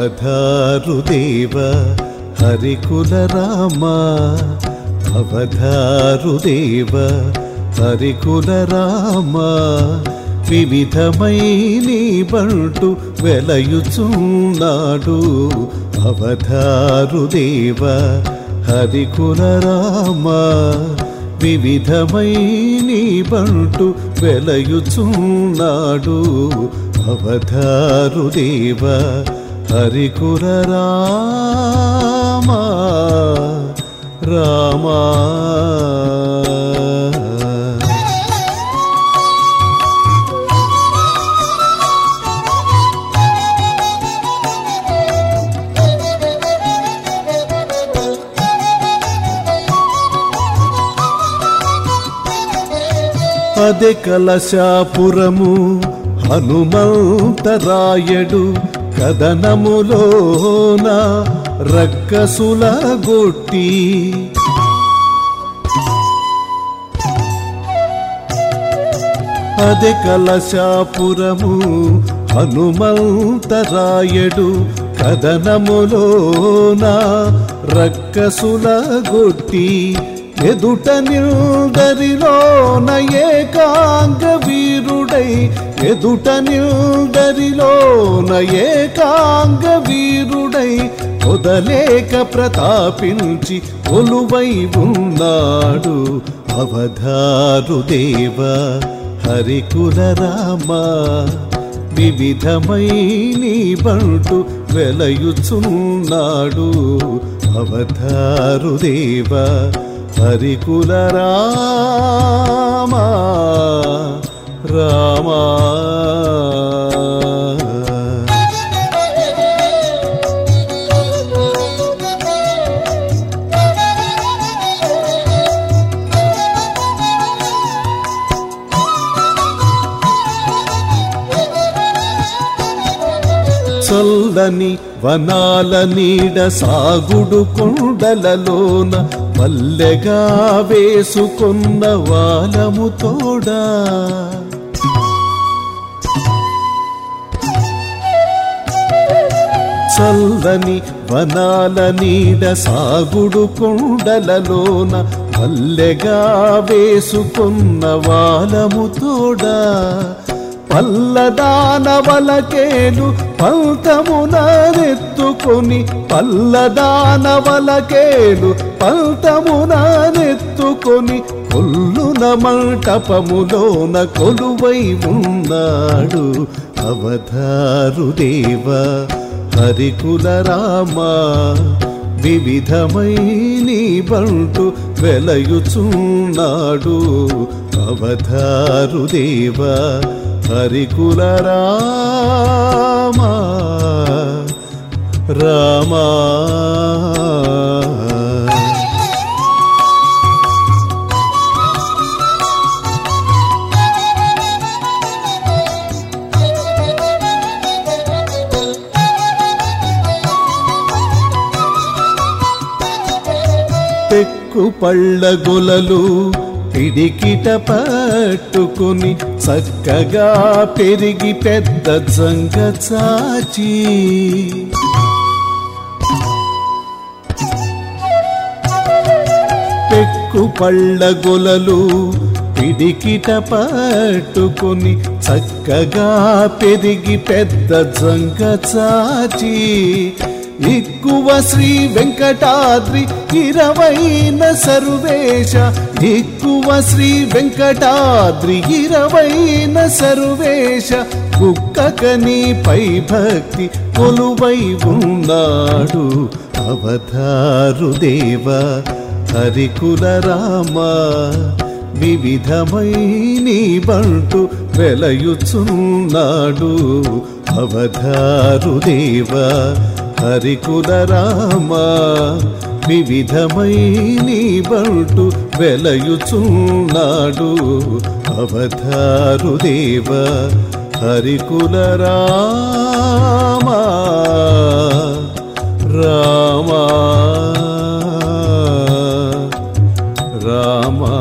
అవధారు దేవ హరికుల రామ. అవధారు దేవ హరికుల రామ. వివిధమైని బంటు వెలయుచున్నాడు. అవధారు దేవ హరికుల రామ. వివిధమైని బంటు వెలయుచున్నాడు. అవధారు దేవ హరికుర రామ రామా. అదే కలశాపురము హనుమంతరాయడు కదనములోన రక్కసుల గొట్టి. అదే కలశాపురము హనుమంతరాయడు కదనములోన రక్కసుల గొట్టి. ఎదుట నిల్దరిలోన ఏక ఎదుట నిల్దరిలోన ఏకాంగ వీరుడై వదలేక ప్రతాపించి ఒలువై ఉన్నాడు అవధారు దేవ హరికుల రామ. వివిధమై నీ బంటు వెలయుచున్నాడు అవధారు దేవ హరికుల రామ. సొల్లని వనాల నీడ సాగుడు కొండలలోన పల్లెగా వేసుకున్న వాలము తోడా. చల్లని వనాల నీడ సాగుడు కొండలలోన పల్లెగా వేసుకున్న వాలము తోడా. పల్లదానవలకేలు పంతమునెత్తుకొని పల్లదానవలకేలు పంతమునెత్తుకొని కొల్లున మంటపములోన కొలువై ఉన్నాడు అవధారుదేవ హరికుల రామ వివిధమై నీ బంటు వెలయుచున్నాడు అవధారు హరికుల రామా రామ. పెక్కు పళ్ళ గొలలు పిడికిట పట్టుకుని చక్కగా పెరిగి పెద్ద జంగ చాచి. పెక్కు పళ్ళ గొలలు పిడికిట పట్టుకుని చక్కగా పెరిగి పెద్ద జంగ చాచి. ఎక్కువ శ్రీ వెంకటాద్రి ఇరవైన సర్వేశ. ఎక్కువ శ్రీ వెంకటాద్రి ఇరవైన సర్వేశ. కుక్కకని పై భక్తి కొలువై ఉన్నాడు అవధారు దేవ. హరికుల రామ వివిధమైని బంటు వెలయుచున్నాడు అవధారు దేవ. హరికుల రామ వివిధమై నీబంటు వెలయుచున్నాడు. అవతారుదేవ హరికుల రామ రామ రామా.